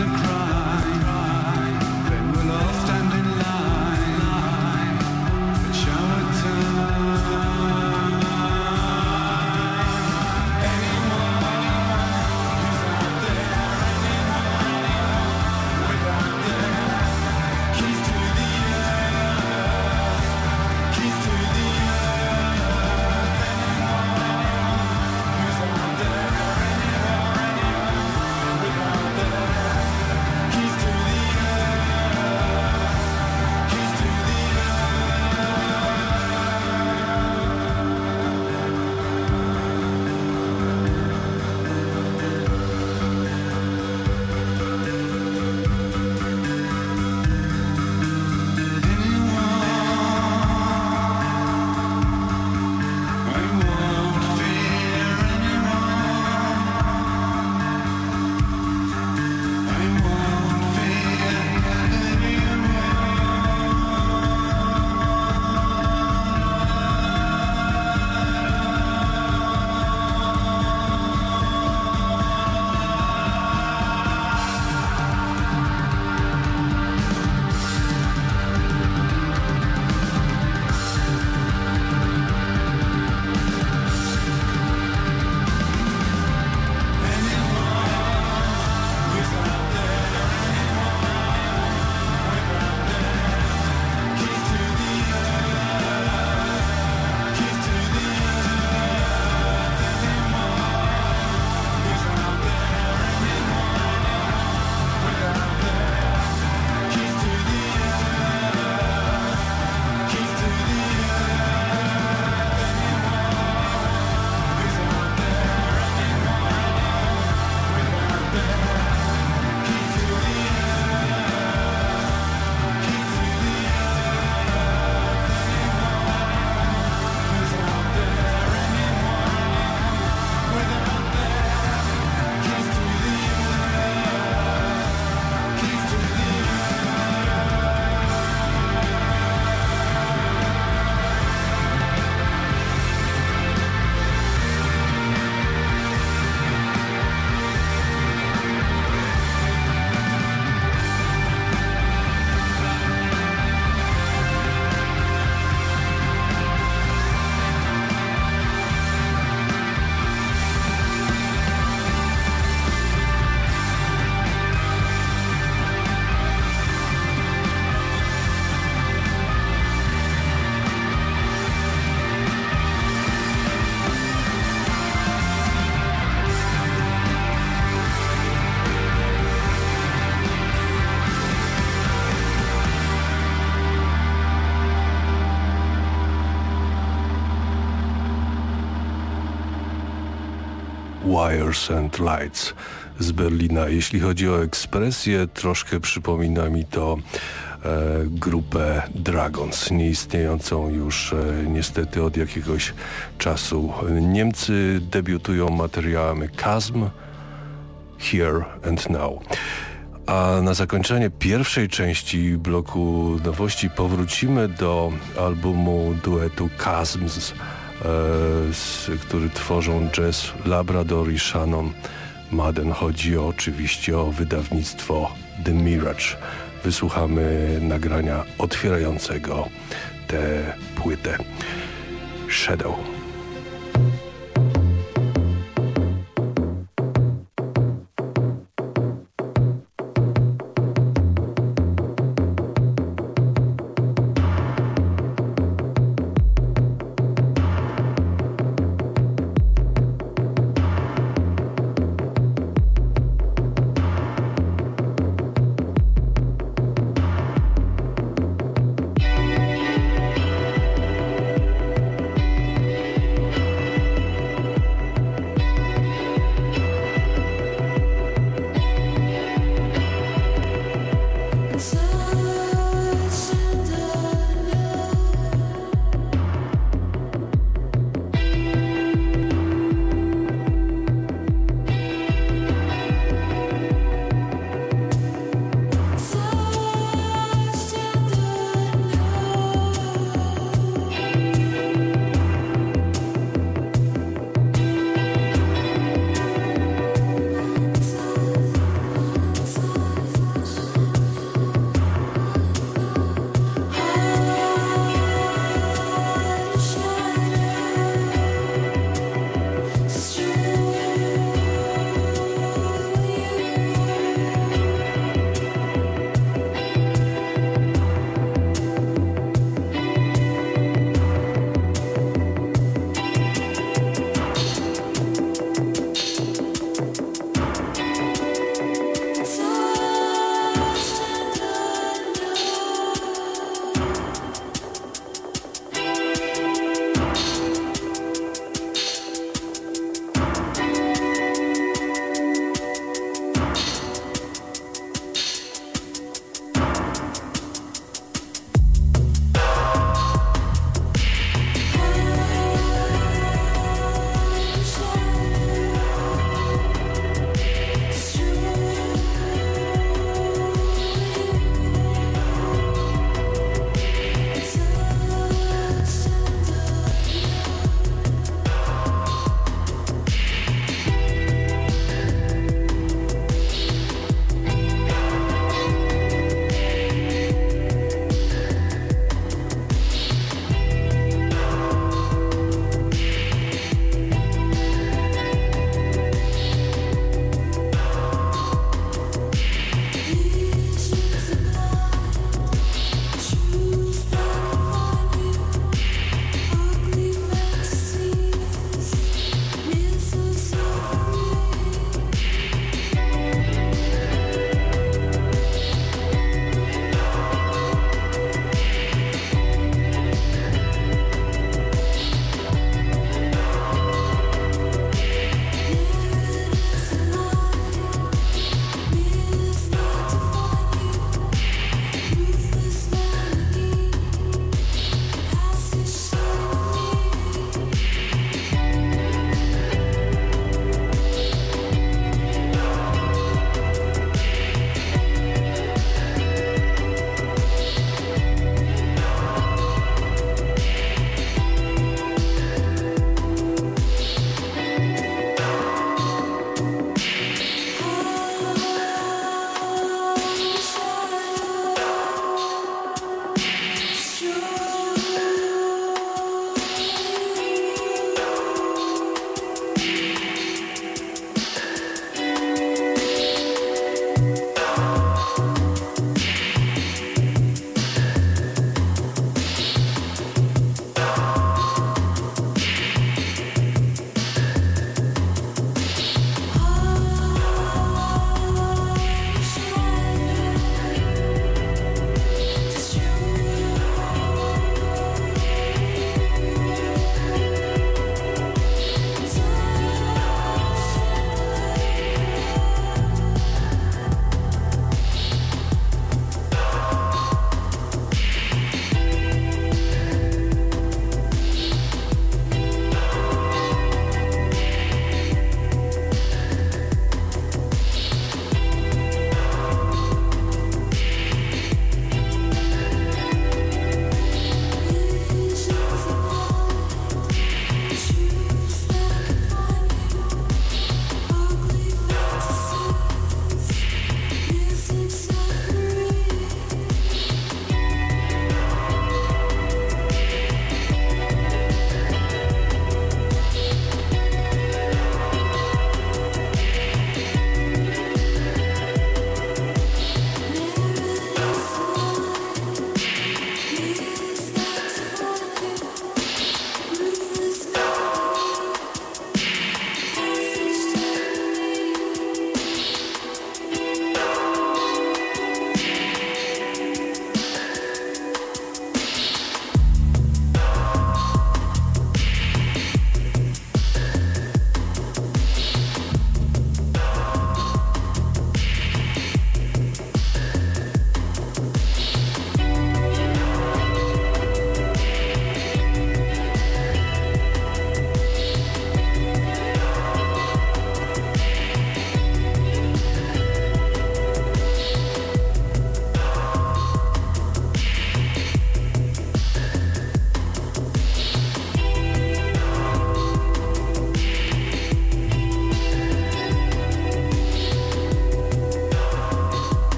a crime. Wires and Lights z Berlina. Jeśli chodzi o ekspresję, troszkę przypomina mi to e, grupę Dragons, nieistniejącą już e, niestety od jakiegoś czasu. Niemcy debiutują materiałami Chasm, Here and Now. A na zakończenie pierwszej części bloku nowości powrócimy do albumu duetu Chasms, e, który tworzą Jazz Labrador i Shannon Madden. Chodzi oczywiście o wydawnictwo The Mirage. Wysłuchamy nagrania otwierającego tę płytę. Shadow.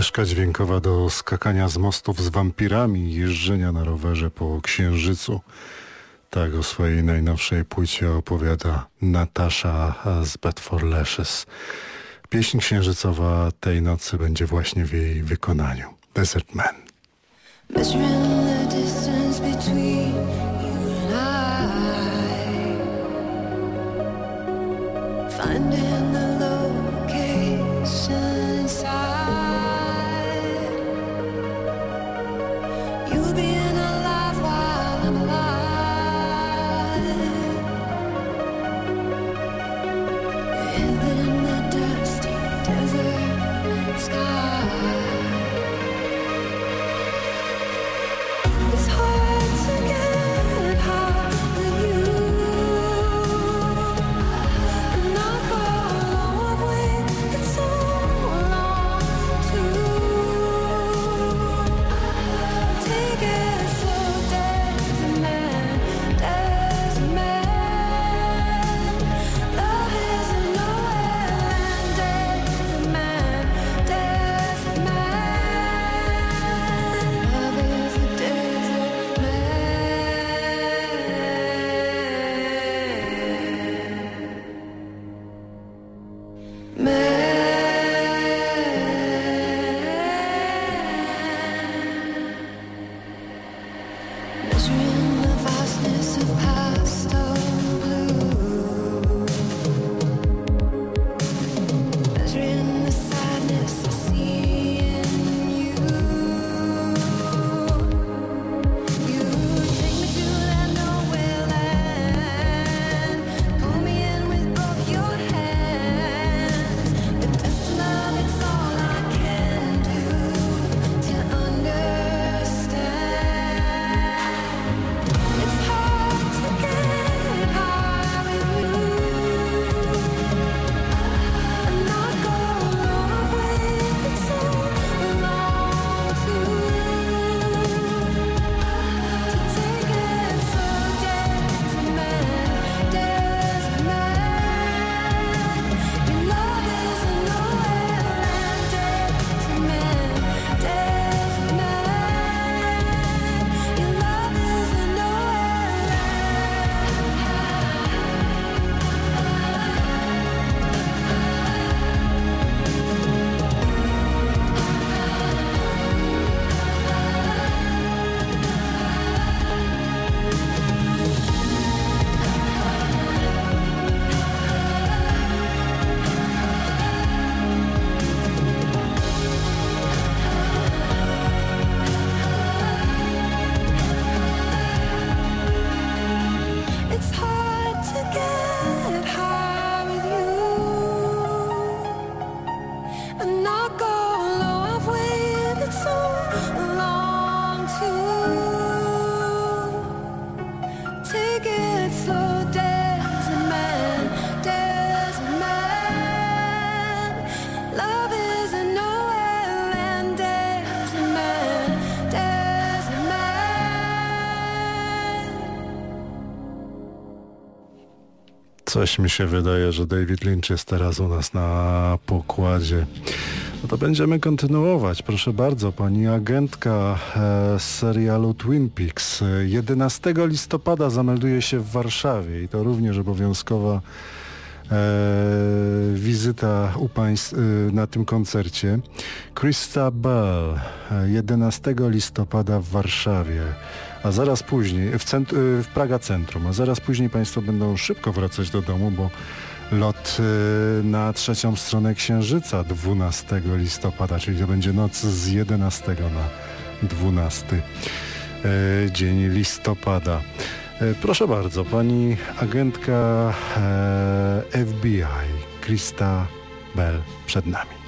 Ścieżka dźwiękowa do skakania z mostów z wampirami, jeżdżenia na rowerze po księżycu. Tak o swojej najnowszej płycie opowiada Natasza z Bedford Lashes. Pieśń księżycowa tej nocy będzie właśnie w jej wykonaniu. Desert Man. Coś mi się wydaje, że David Lynch jest teraz u nas na pokładzie. No to będziemy kontynuować. Proszę bardzo, pani agentka e, z serialu Twin Peaks 11 listopada zamelduje się w Warszawie i to również obowiązkowa e, wizyta u państw, e, na tym koncercie. Krista Bell 11 listopada w Warszawie a zaraz później, w, cent, y, w Praga Centrum, a zaraz później Państwo będą szybko wracać do domu, bo lot y, na trzecią stronę Księżyca 12 listopada, czyli to będzie noc z 11 na 12 y, dzień listopada. Proszę bardzo, pani agentka FBI, Krista Bell przed nami.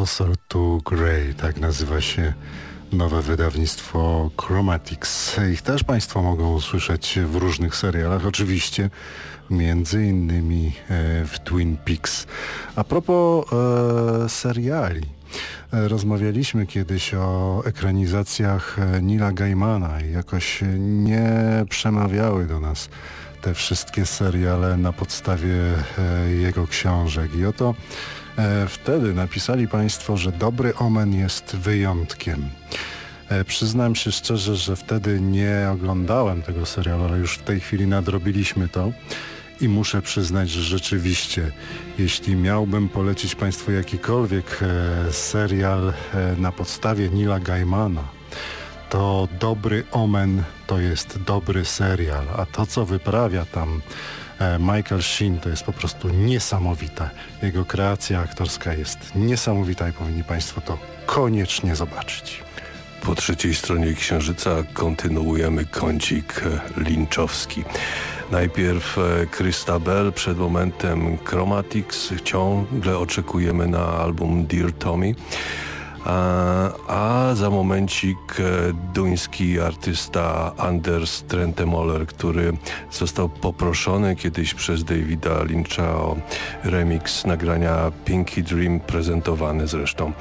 Closer to Grey, tak nazywa się nowe wydawnictwo Chromatics. Ich też Państwo mogą usłyszeć w różnych serialach, oczywiście między innymi e, w Twin Peaks. A propos e, seriali, e, rozmawialiśmy kiedyś o ekranizacjach e, Nila Gaimana i jakoś nie przemawiały do nas te wszystkie seriale na podstawie e, jego książek. I oto wtedy napisali Państwo, że Dobry Omen jest wyjątkiem. E, przyznam się szczerze, że wtedy nie oglądałem tego serialu, ale już w tej chwili nadrobiliśmy to. I muszę przyznać, że rzeczywiście, jeśli miałbym polecić Państwu jakikolwiek e, serial e, na podstawie Nila Gaimana, to Dobry Omen to jest dobry serial, a to co wyprawia tam e, Michael Sheen to jest po prostu niesamowite. Jego kreacja aktorska jest niesamowita i powinni Państwo to koniecznie zobaczyć. Po trzeciej stronie Księżyca kontynuujemy kącik linczowski. Najpierw Christabel, przed momentem Chromatics. Ciągle oczekujemy na album Dear Tommy. A, a, za momencik duński artysta Anders Trentemoller, który został poproszony kiedyś przez Davida Lyncha o remix nagrania Pinky Dream, prezentowany zresztą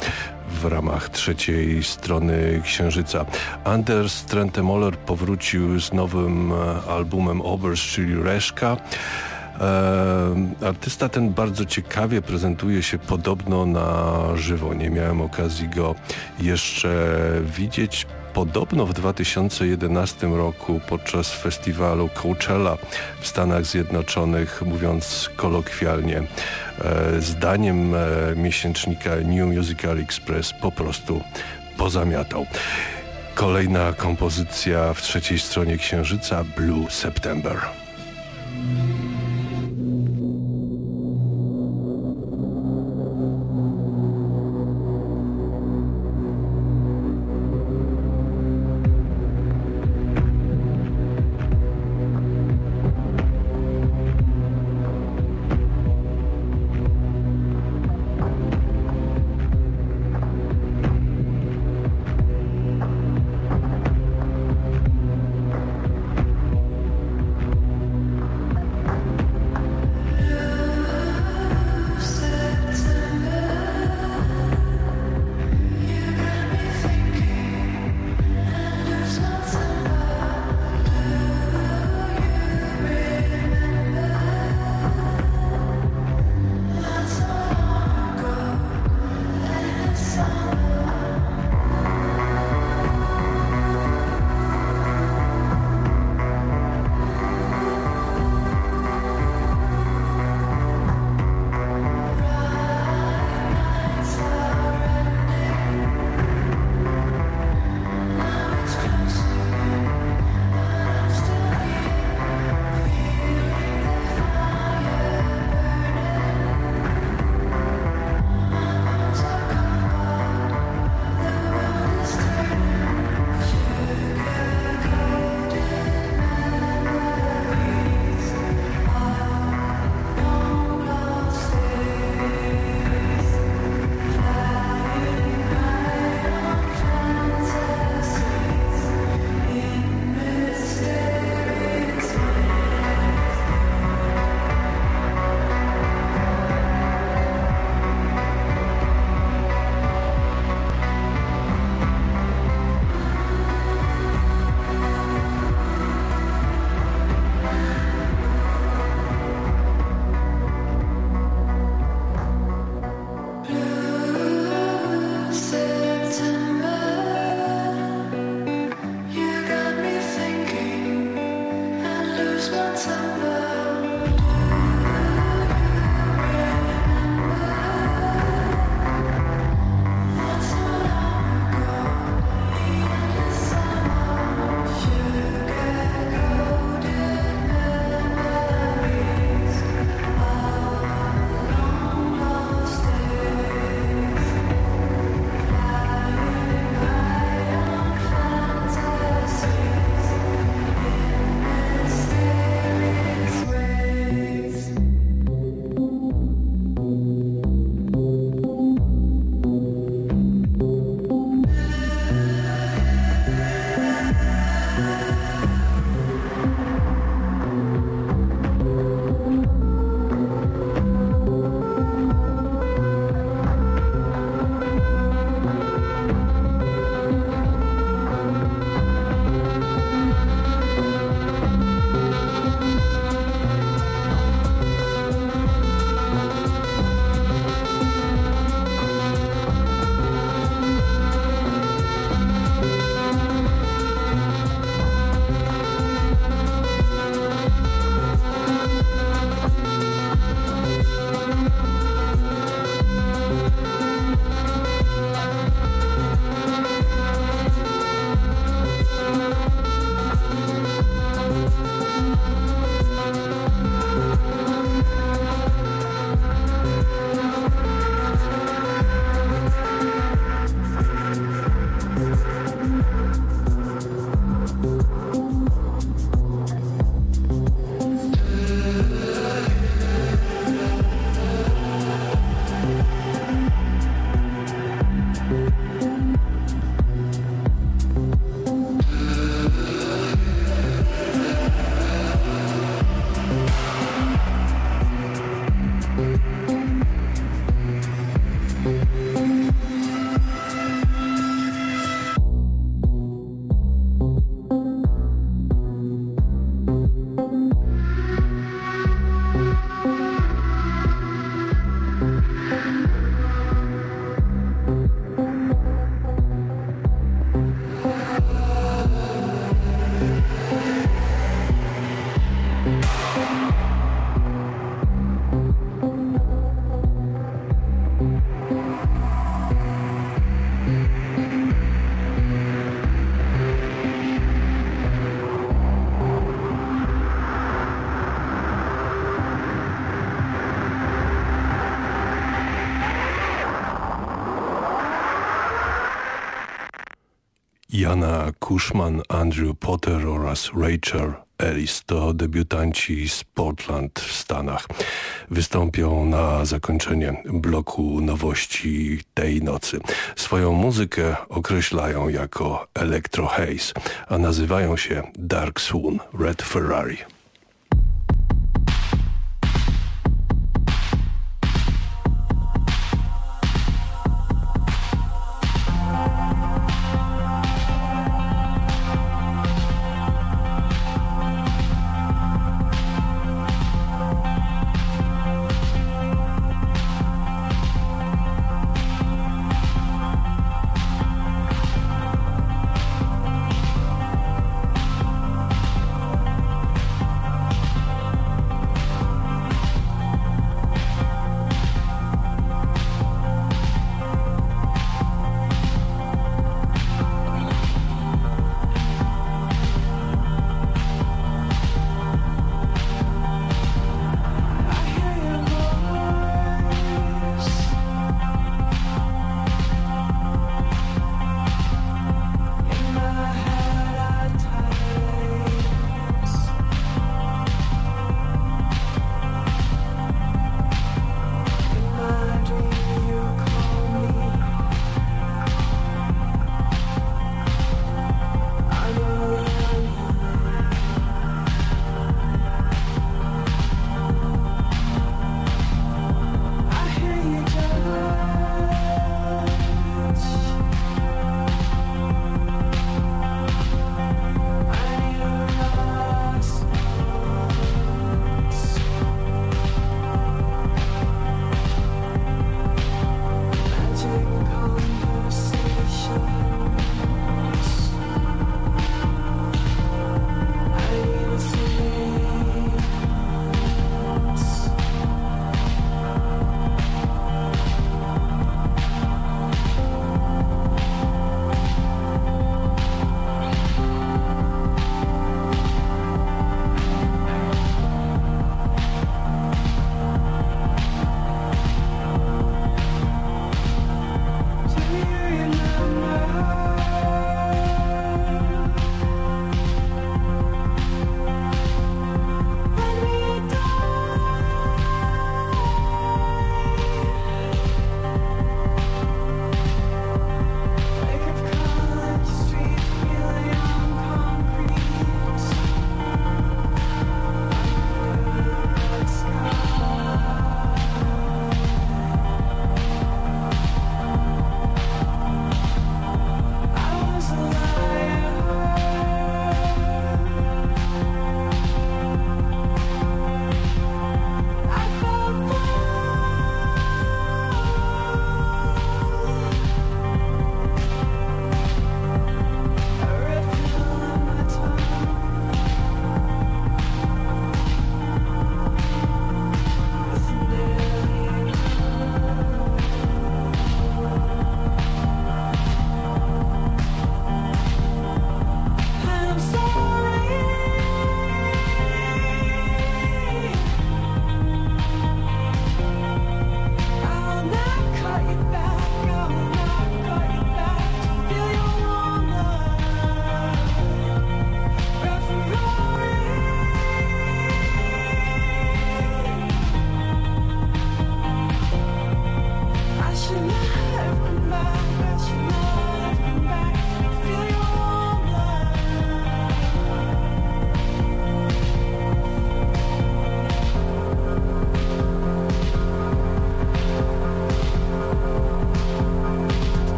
w ramach trzeciej strony Księżyca. Anders Trentemoller powrócił z nowym albumem Obers, czyli Reszka. E, artysta ten bardzo ciekawie prezentuje się podobno na żywo. Nie miałem okazji go jeszcze widzieć. Podobno w 2011 roku podczas festiwalu Coachella w Stanach Zjednoczonych, mówiąc kolokwialnie, e, zdaniem e, miesięcznika New Musical Express po prostu pozamiatał. Kolejna kompozycja w trzeciej stronie Księżyca Blue September. Jana Kuszman, Andrew Potter oraz Rachel Ellis to debiutanci z Portland w Stanach. Wystąpią na zakończenie bloku nowości tej nocy. Swoją muzykę określają jako Electro Haze, a nazywają się Dark Swoon Red Ferrari.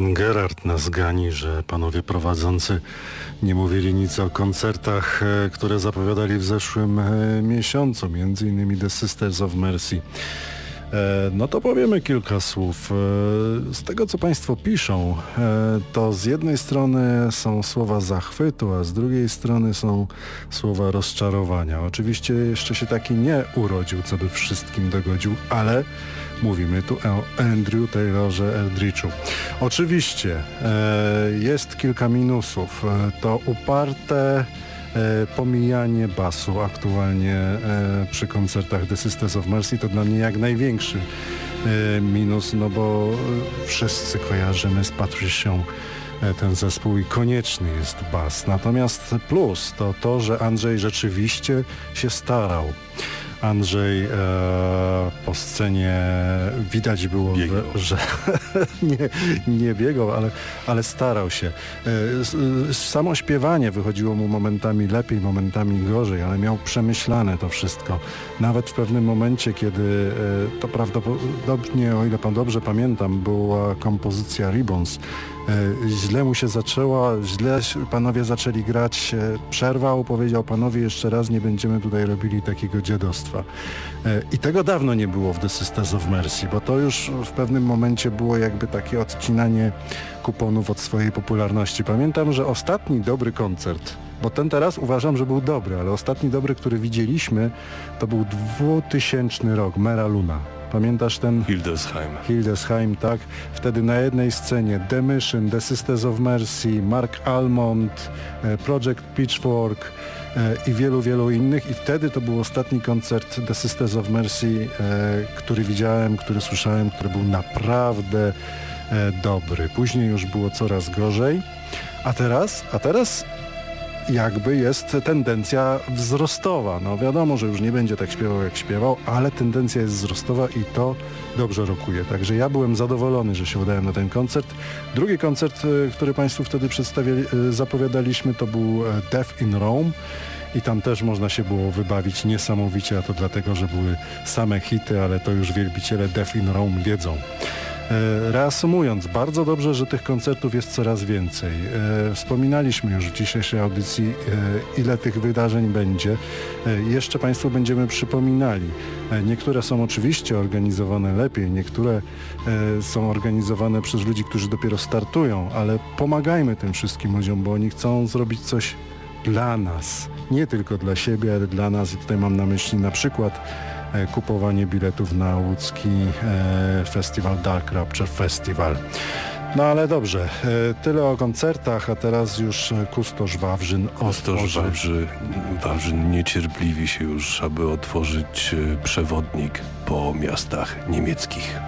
Pan Gerard nas gani, że panowie prowadzący nie mówili nic o koncertach, e, które zapowiadali w zeszłym e, miesiącu, między innymi The Sisters of Mercy. E, no to powiemy kilka słów. Z tego, co Państwo piszą, to z jednej strony są słowa zachwytu, a z drugiej strony są słowa rozczarowania. Oczywiście jeszcze się taki nie urodził, co by wszystkim dogodził, ale Mówimy tu o Andrew Taylorze Eldridge'u. Oczywiście e, jest kilka minusów. E, to uparte e, pomijanie basu aktualnie przy koncertach The Sisters of Mercy to dla mnie jak największy minus, no bo wszyscy kojarzymy z Patricią ten zespół i konieczny jest bas. Natomiast plus to to, że Andrzej rzeczywiście się starał. Andrzej e, po scenie widać było, że, że nie, nie biegał, ale, ale starał się. E, samo śpiewanie wychodziło mu momentami lepiej, momentami gorzej, ale miał przemyślane to wszystko. Nawet w pewnym momencie, kiedy e, to prawdopodobnie, o ile pan dobrze pamiętam, była kompozycja Ribbons, E, źle mu się zaczęło, źle panowie zaczęli grać, przerwał, powiedział panowie jeszcze raz nie będziemy tutaj robili takiego dziadostwa. E, I tego dawno nie było w The Sisters of Mercy, bo to już w pewnym momencie było jakby takie odcinanie kuponów od swojej popularności. Pamiętam, że ostatni dobry koncert bo ten teraz uważam, że był dobry, ale ostatni dobry, który widzieliśmy, to był 2000 rok, Mera Luna. Pamiętasz ten? Hildesheim. Hildesheim, tak. Wtedy na jednej scenie The Mission, The Sisters of Mercy, Mark Almond, e, Project Pitchfork e, i wielu, wielu innych. I wtedy to był ostatni koncert The Sisters of Mercy, e, który widziałem, który słyszałem, który był naprawdę dobry. Później już było coraz gorzej. A teraz? A teraz jakby jest tendencja wzrostowa. No wiadomo, że już nie będzie tak śpiewał jak śpiewał, ale tendencja jest wzrostowa i to dobrze rokuje. Także ja byłem zadowolony, że się udałem na ten koncert. Drugi koncert, e, który Państwu wtedy e, zapowiadaliśmy, to był e, Death in Rome i tam też można się było wybawić niesamowicie, a to dlatego, że były same hity, ale to już wielbiciele Death in Rome wiedzą. E, reasumując, bardzo dobrze, że tych koncertów jest coraz więcej. E, wspominaliśmy już w dzisiejszej audycji, e, ile tych wydarzeń będzie. Jeszcze Państwu będziemy przypominali. Niektóre są oczywiście organizowane lepiej, niektóre są organizowane przez ludzi, którzy dopiero startują, ale pomagajmy tym wszystkim ludziom, bo oni chcą zrobić coś dla nas. Nie tylko dla siebie, ale dla nas. I tutaj mam na myśli na przykład kupowanie biletów na łódzki e, festiwal Dark Rapture Festival. No ale dobrze, e, tyle o koncertach, a teraz już Kustosz Wawrzyn Kustosz Wawrzy, Wawrzyn niecierpliwi się już, aby otworzyć przewodnik po miastach niemieckich.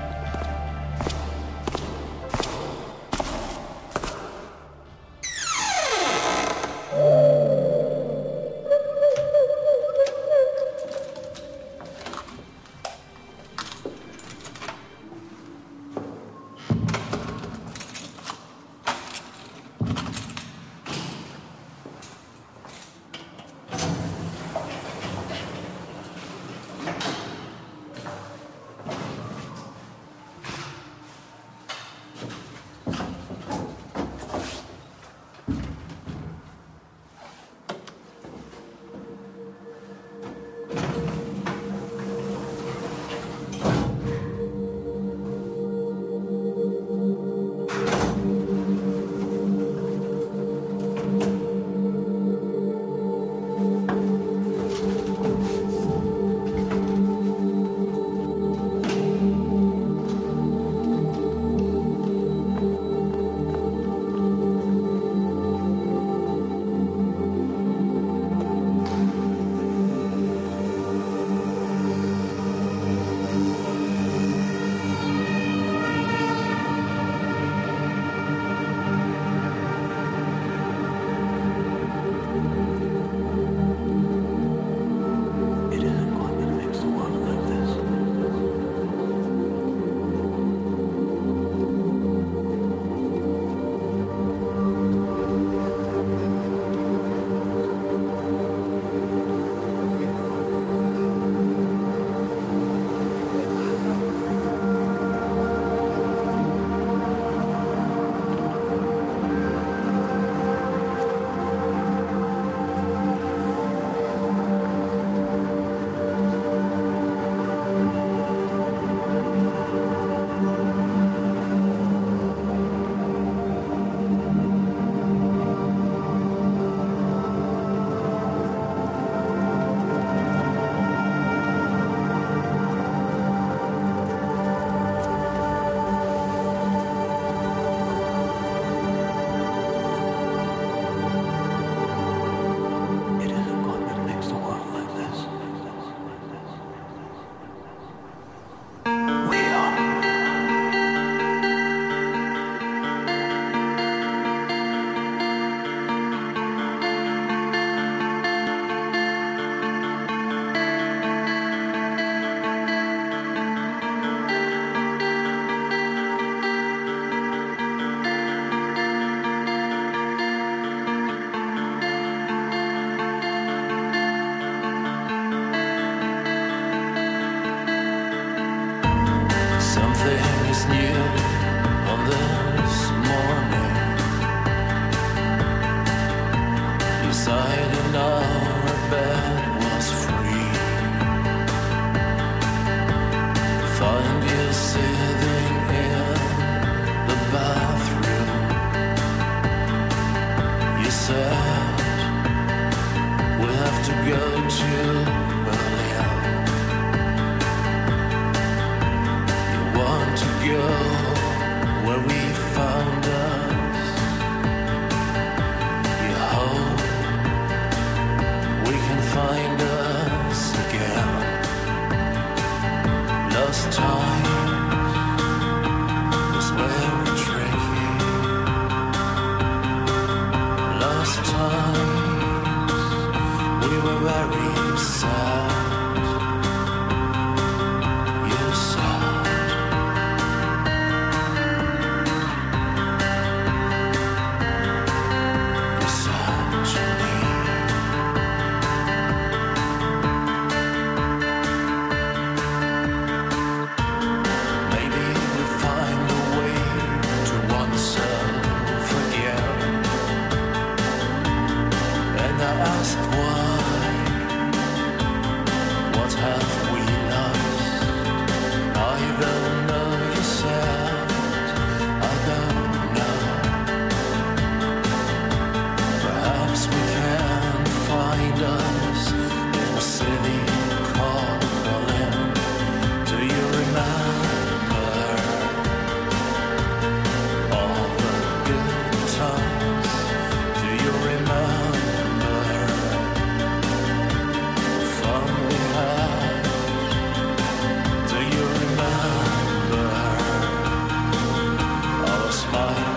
mine.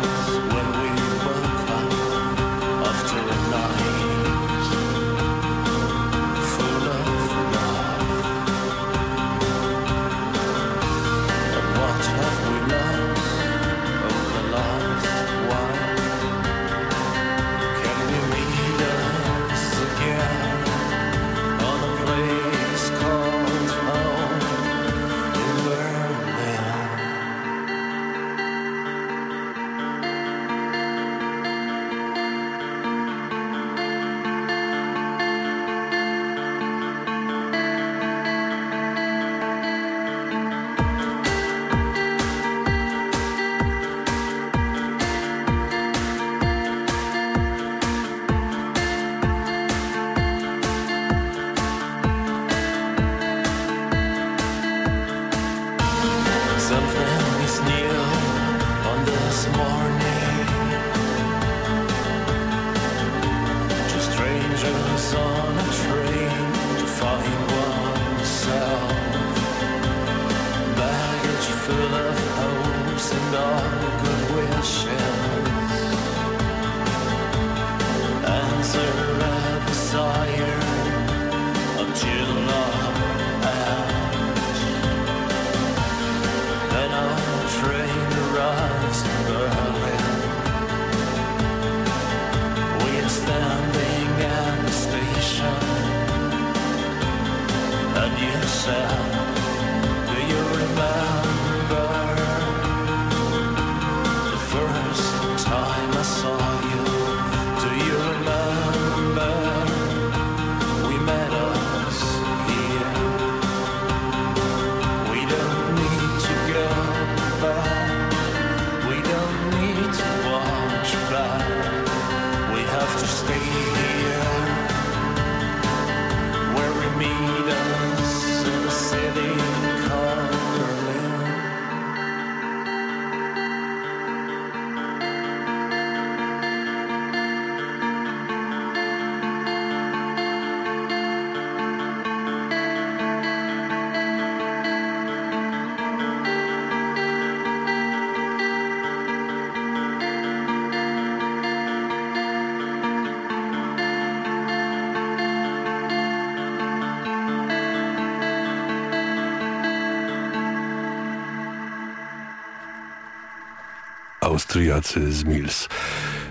Austriacy z Mills.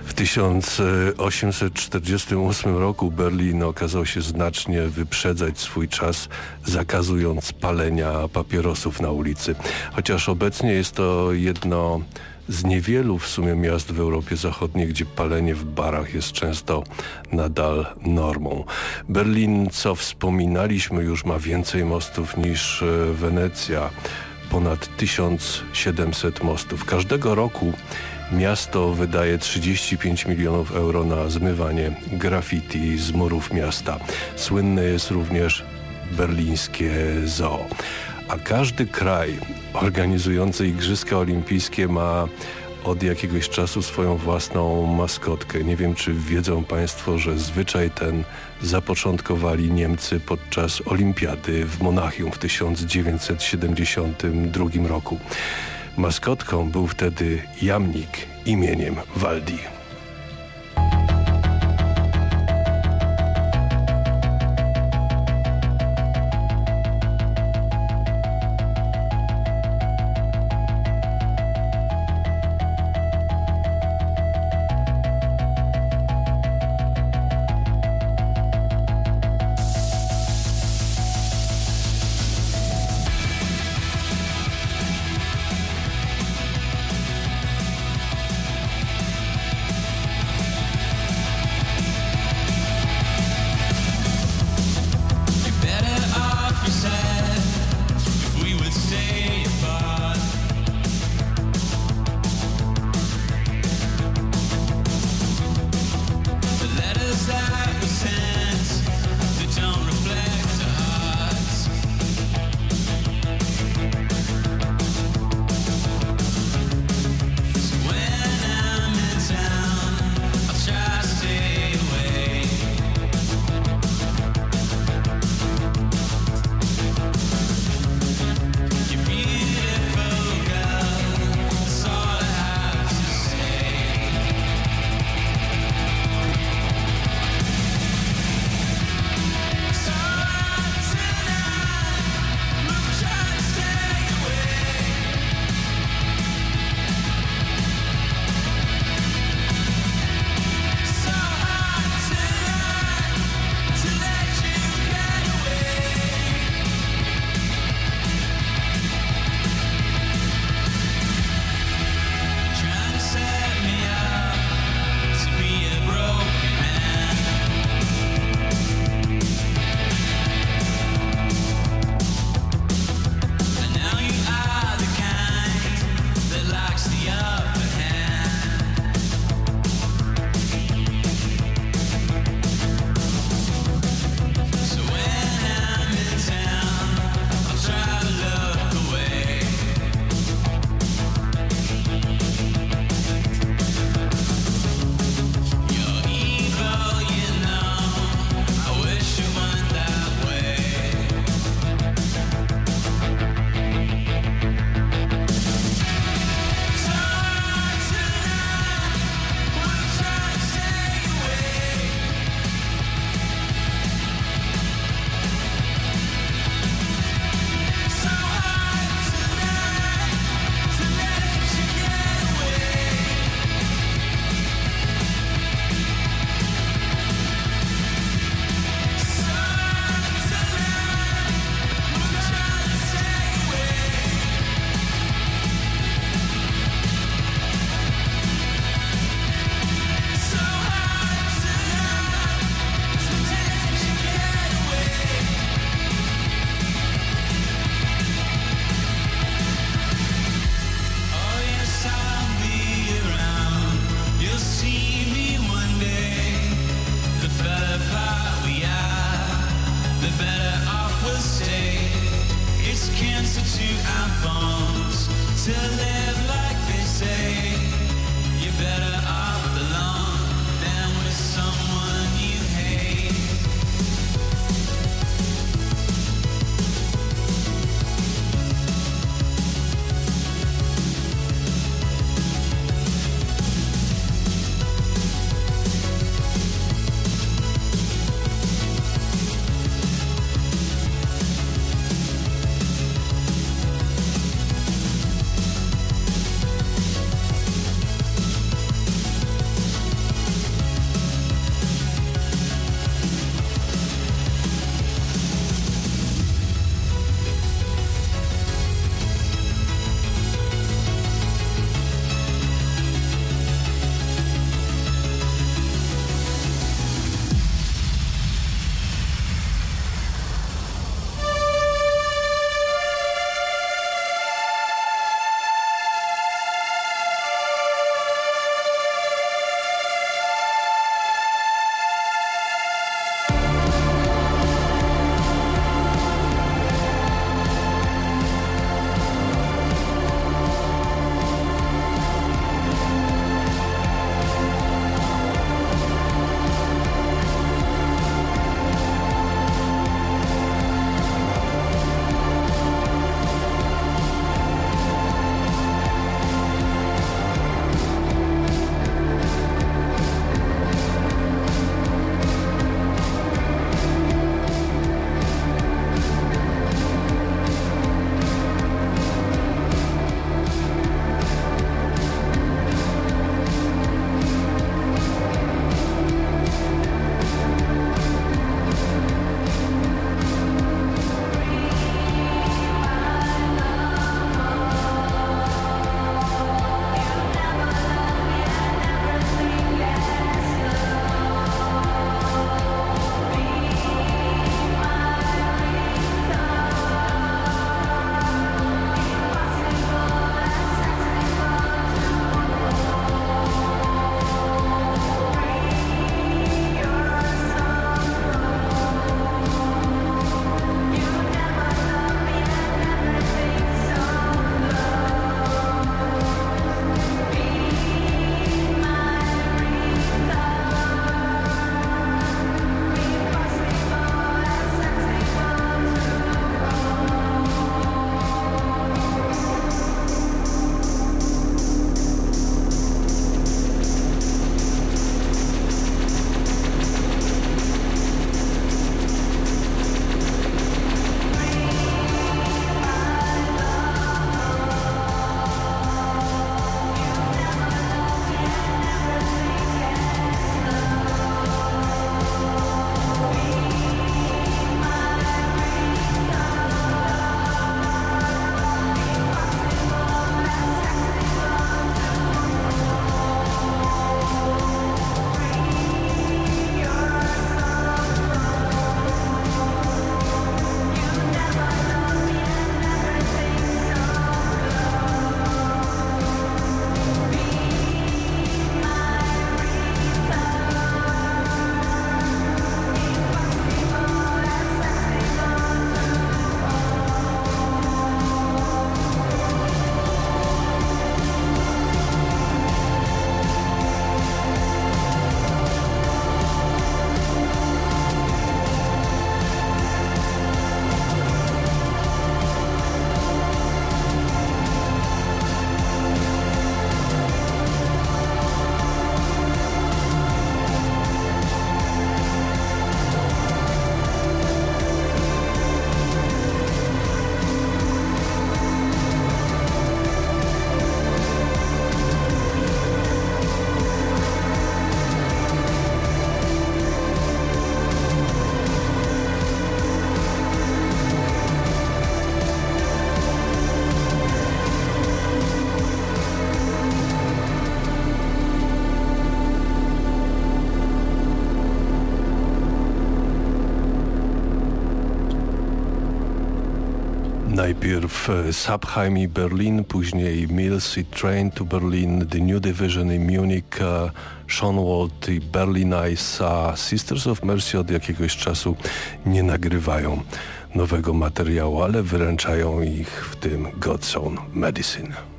W 1848 roku Berlin okazał się znacznie wyprzedzać swój czas, zakazując palenia papierosów na ulicy. Chociaż obecnie jest to jedno z niewielu w sumie miast w Europie Zachodniej, gdzie palenie w barach jest często nadal normą. Berlin, co wspominaliśmy, już ma więcej mostów niż e, Wenecja. Ponad 1700 mostów. Każdego roku Miasto wydaje 35 milionów euro na zmywanie graffiti z murów miasta. Słynne jest również berlińskie zoo. A każdy kraj organizujący Igrzyska Olimpijskie ma od jakiegoś czasu swoją własną maskotkę. Nie wiem, czy wiedzą Państwo, że zwyczaj ten zapoczątkowali Niemcy podczas olimpiady w Monachium w 1972 roku. Maskotką był wtedy jamnik imieniem Waldi. Najpierw e, Sapheim i Berlin, później Mills i Train to Berlin, The New Division i Munich, e, Schoenwald i Berlin Ice, a Sisters of Mercy od jakiegoś czasu nie nagrywają nowego materiału, ale wyręczają ich w tym God's Own Medicine.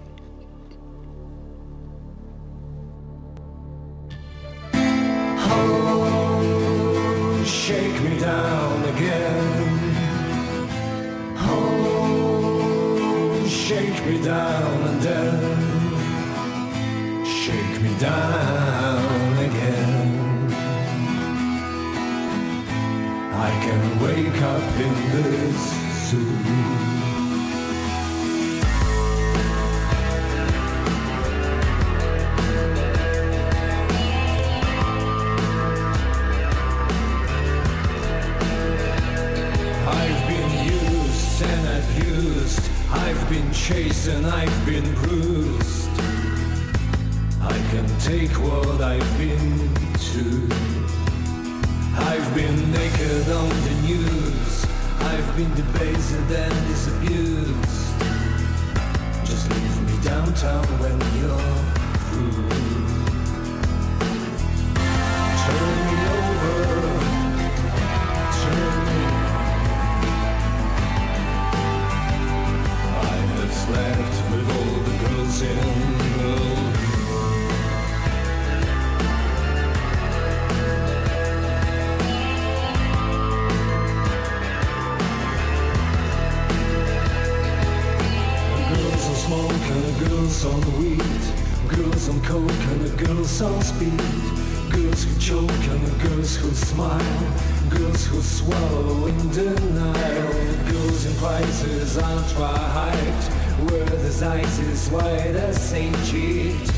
will swallow in denial. Goes in prices aren't right Where there's ice is white as St. Jude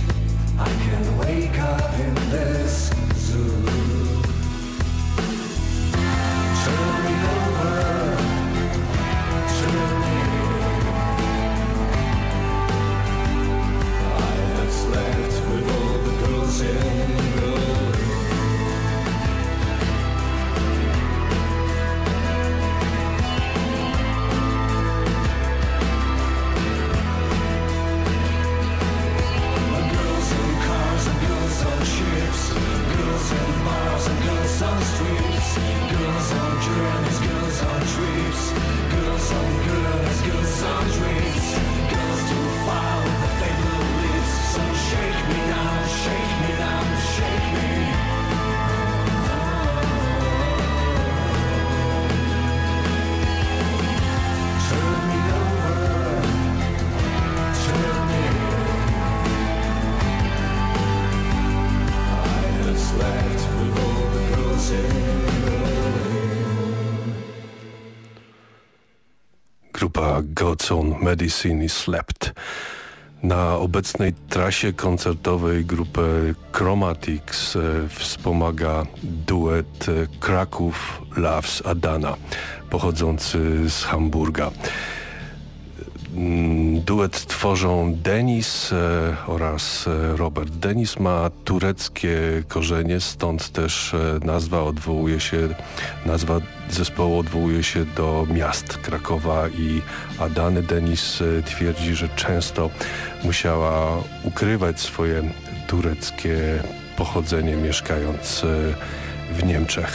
I can wake up in this zoo. Own Medicine i Slept. Na obecnej trasie koncertowej grupę Chromatics e, wspomaga duet e, Kraków Loves Adana, pochodzący z Hamburga. Duet tworzą Denis e, oraz e, Robert. Denis ma tureckie korzenie, stąd też e, nazwa odwołuje się, nazwa zespołu odwołuje się do miast Krakowa i Adany. Denis twierdzi, że często musiała ukrywać swoje tureckie pochodzenie mieszkając w Niemczech.